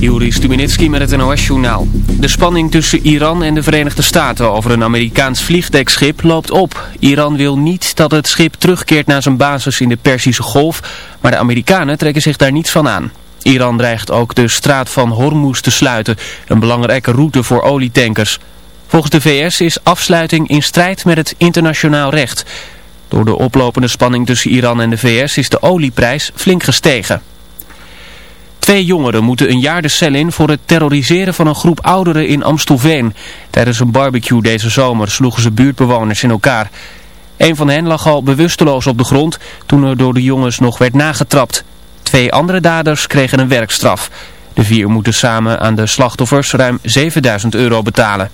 Juri Stuminitski met het NOS-journaal. De spanning tussen Iran en de Verenigde Staten over een Amerikaans vliegdekschip loopt op. Iran wil niet dat het schip terugkeert naar zijn basis in de Perzische Golf, maar de Amerikanen trekken zich daar niets van aan. Iran dreigt ook de straat van Hormuz te sluiten, een belangrijke route voor olietankers. Volgens de VS is afsluiting in strijd met het internationaal recht. Door de oplopende spanning tussen Iran en de VS is de olieprijs flink gestegen. Twee jongeren moeten een jaar de cel in voor het terroriseren van een groep ouderen in Amstelveen. Tijdens een barbecue deze zomer sloegen ze buurtbewoners in elkaar. Een van hen lag al bewusteloos op de grond toen er door de jongens nog werd nagetrapt. Twee andere daders kregen een werkstraf. De vier moeten samen aan de slachtoffers ruim 7000 euro betalen.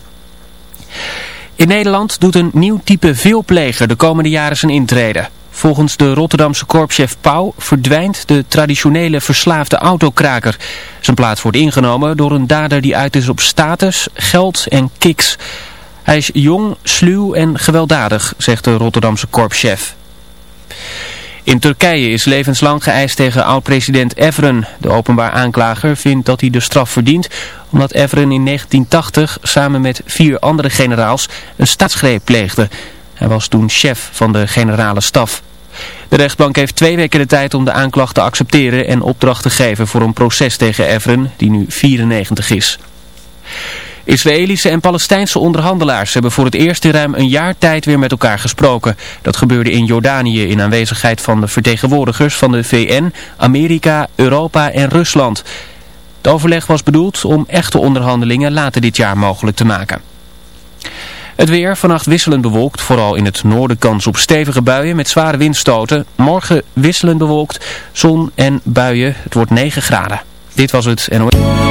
In Nederland doet een nieuw type veelpleger de komende jaren zijn intrede. Volgens de Rotterdamse korpschef Pauw verdwijnt de traditionele verslaafde autokraker. Zijn plaats wordt ingenomen door een dader die uit is op status, geld en kiks. Hij is jong, sluw en gewelddadig, zegt de Rotterdamse korpschef. In Turkije is levenslang geëist tegen oud-president Evren. De openbaar aanklager vindt dat hij de straf verdient omdat Evren in 1980 samen met vier andere generaals een staatsgreep pleegde. Hij was toen chef van de generale staf. De rechtbank heeft twee weken de tijd om de aanklacht te accepteren en opdracht te geven voor een proces tegen Evren, die nu 94 is. Israëlische en Palestijnse onderhandelaars hebben voor het eerst in ruim een jaar tijd weer met elkaar gesproken. Dat gebeurde in Jordanië in aanwezigheid van de vertegenwoordigers van de VN, Amerika, Europa en Rusland. Het overleg was bedoeld om echte onderhandelingen later dit jaar mogelijk te maken. Het weer, vannacht wisselend bewolkt, vooral in het noorden kans op stevige buien met zware windstoten. Morgen wisselend bewolkt, zon en buien, het wordt 9 graden. Dit was het NOS.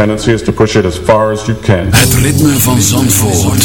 tendency is to push it as far as you can. Het ritme van Zandvoort.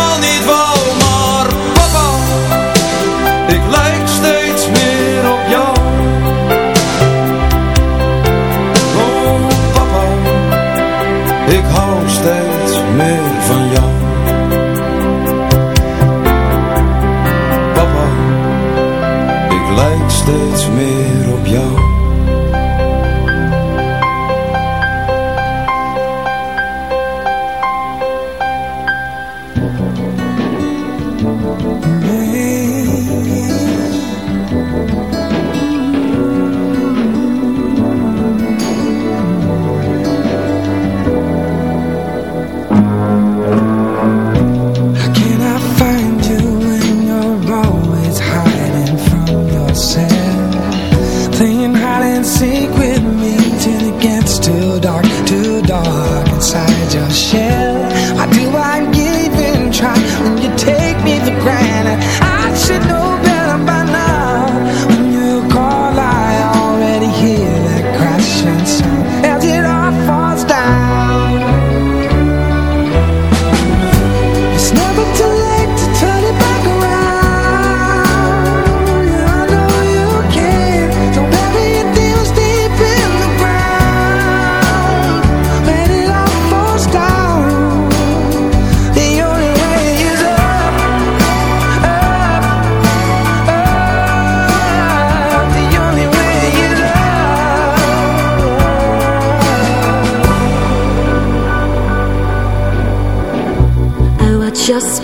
must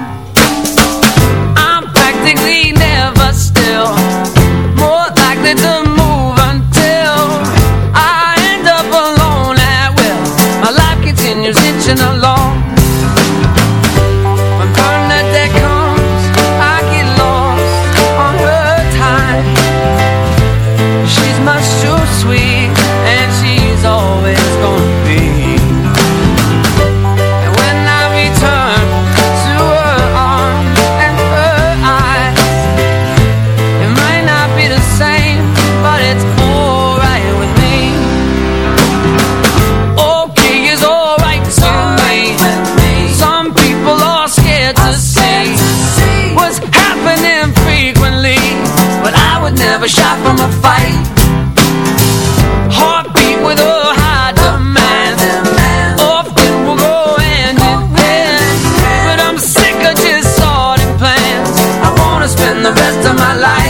the rest of my life.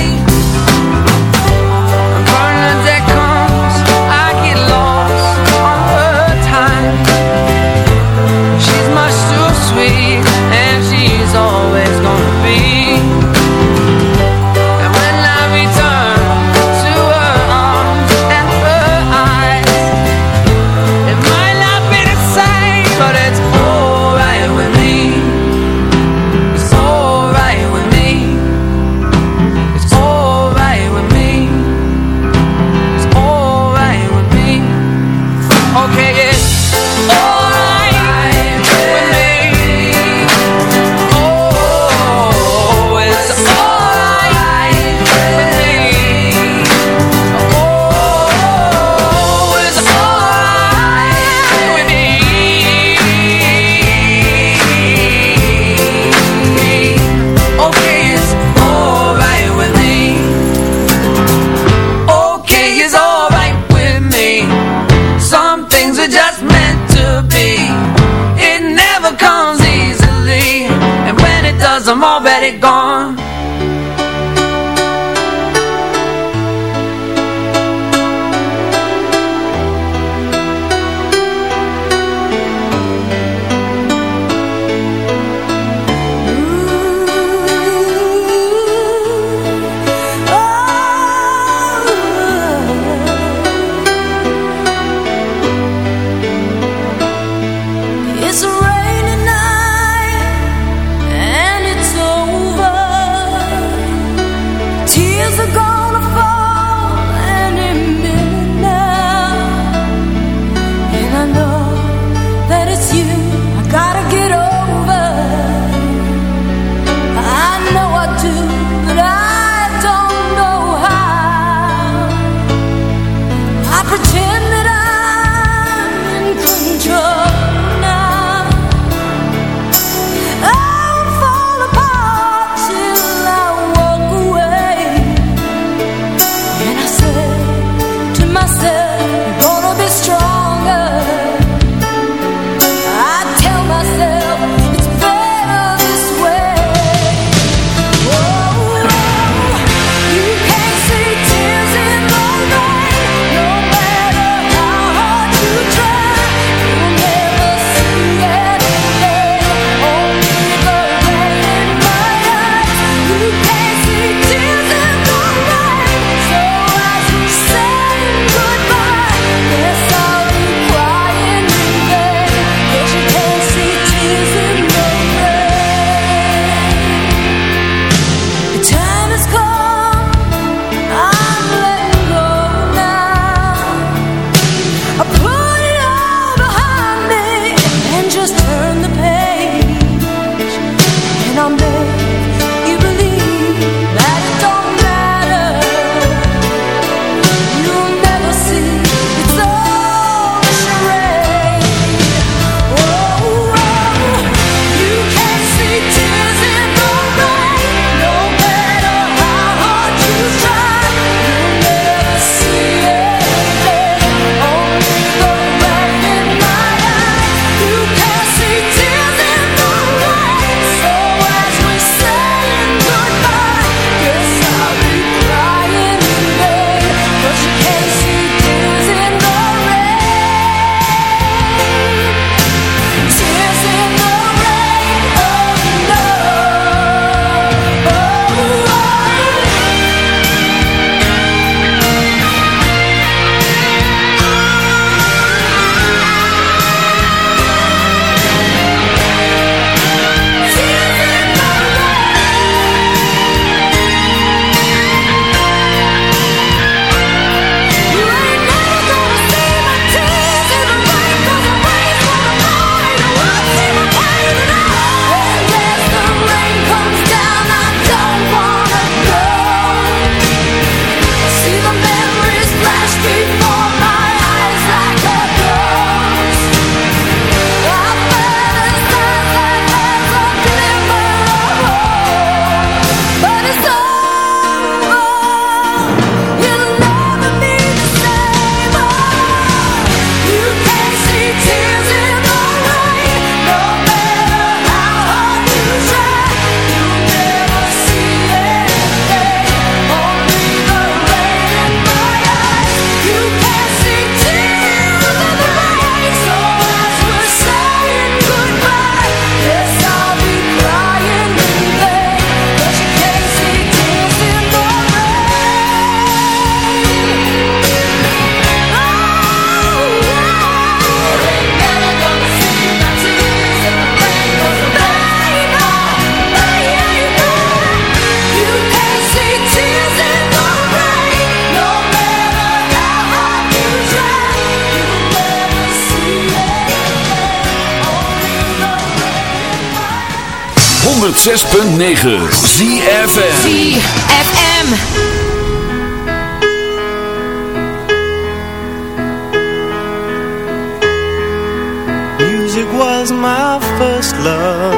Music was my first love.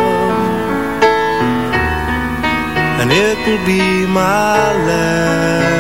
And it will be my last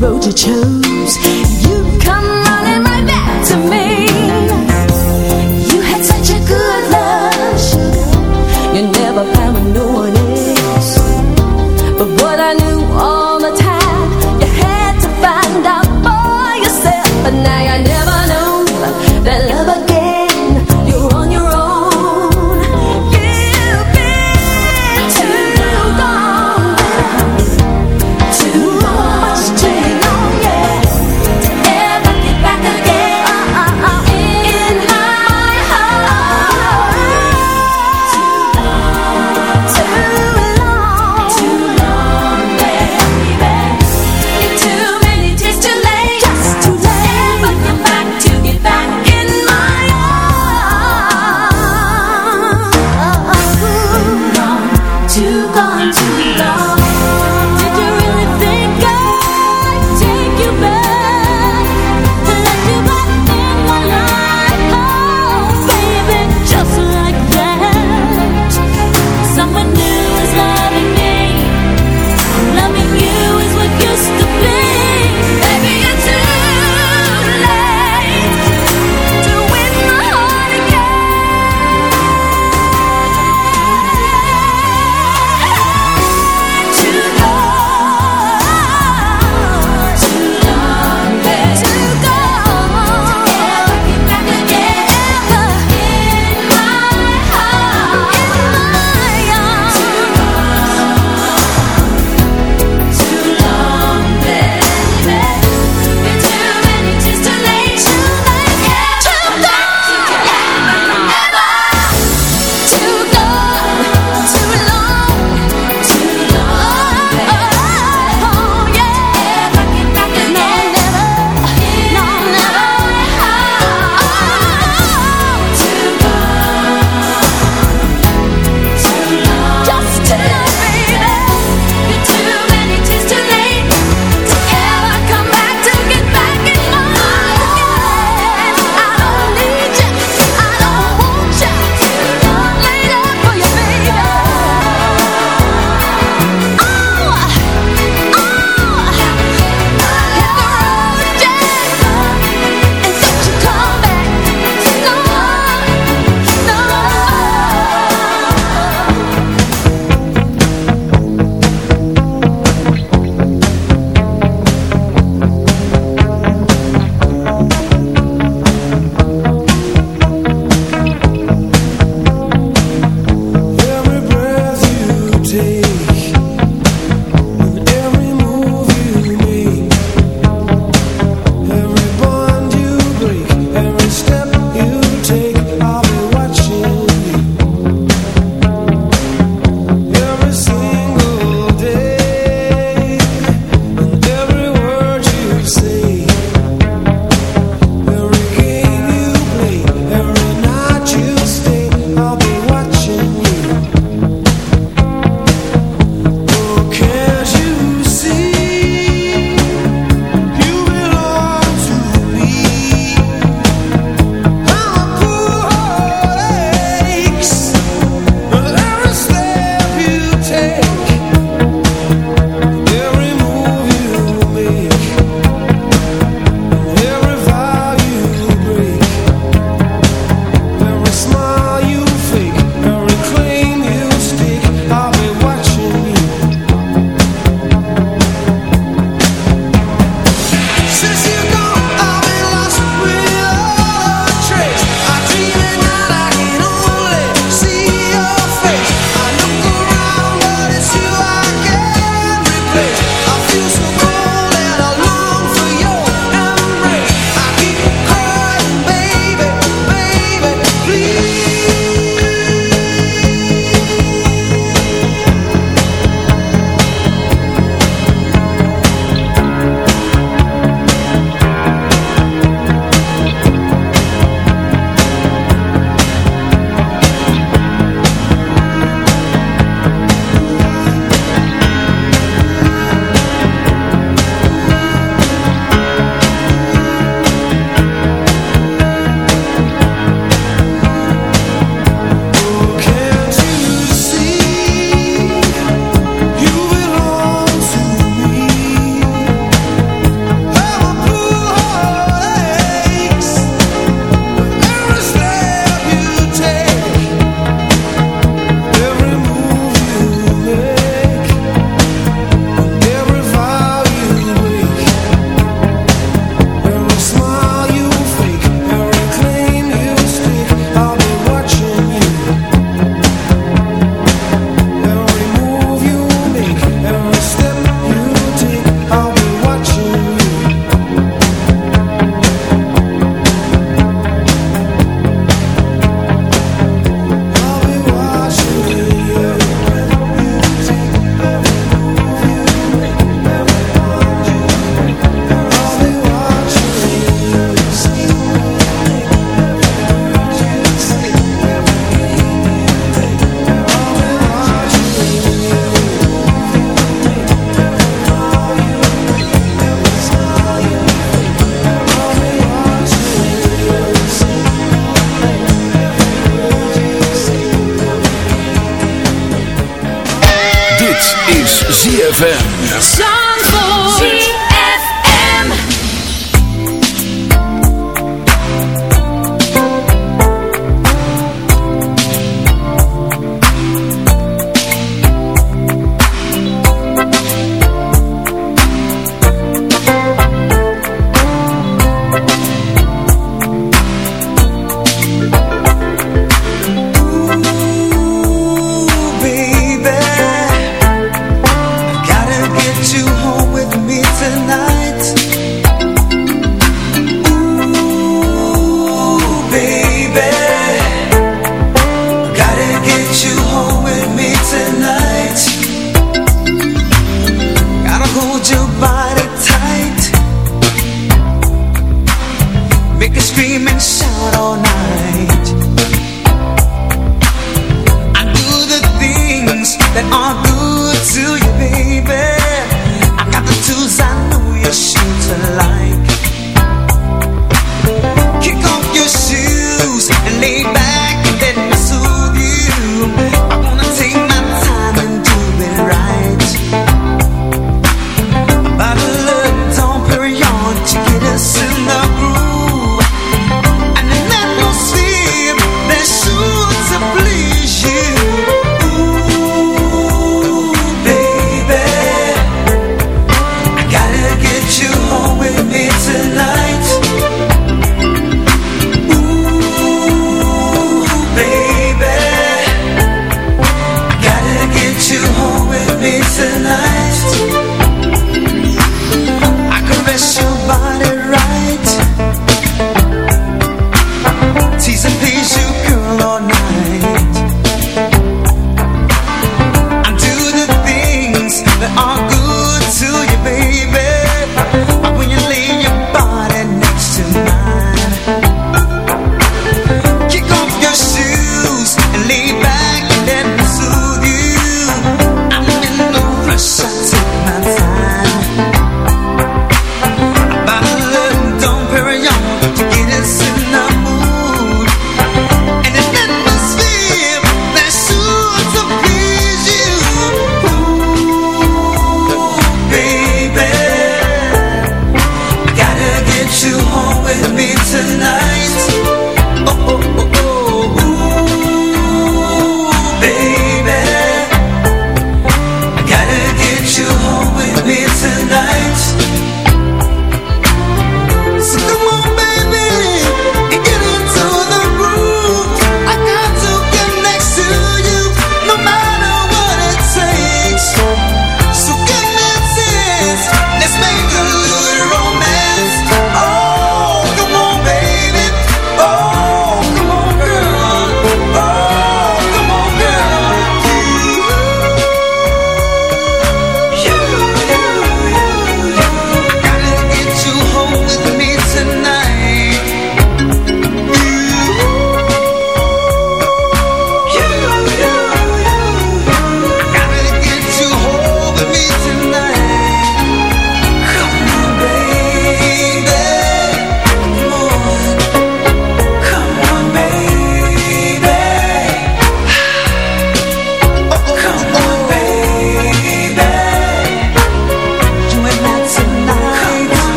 road you chose. You come running right back to me.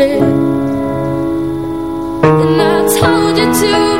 Split. And I told you to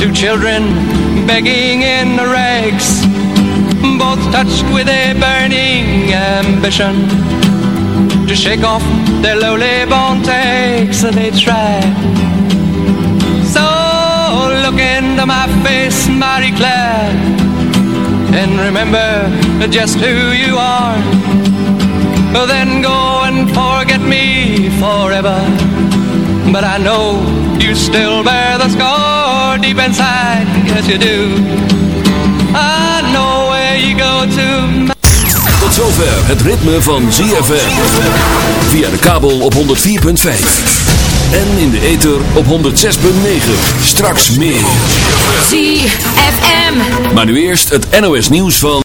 two children begging in the rags, both touched with a burning ambition to shake off their lowly born takes, they try. So look into my face, Marie Claire, and remember just who you are. Then go and forget me forever. But I know you still bear the scar deep inside, yes you do. I know where you go to. Tot zover het ritme van ZFM. Via de kabel op 104.5. En in de ether op 106.9. Straks meer. ZFM. Maar nu eerst het NOS nieuws van...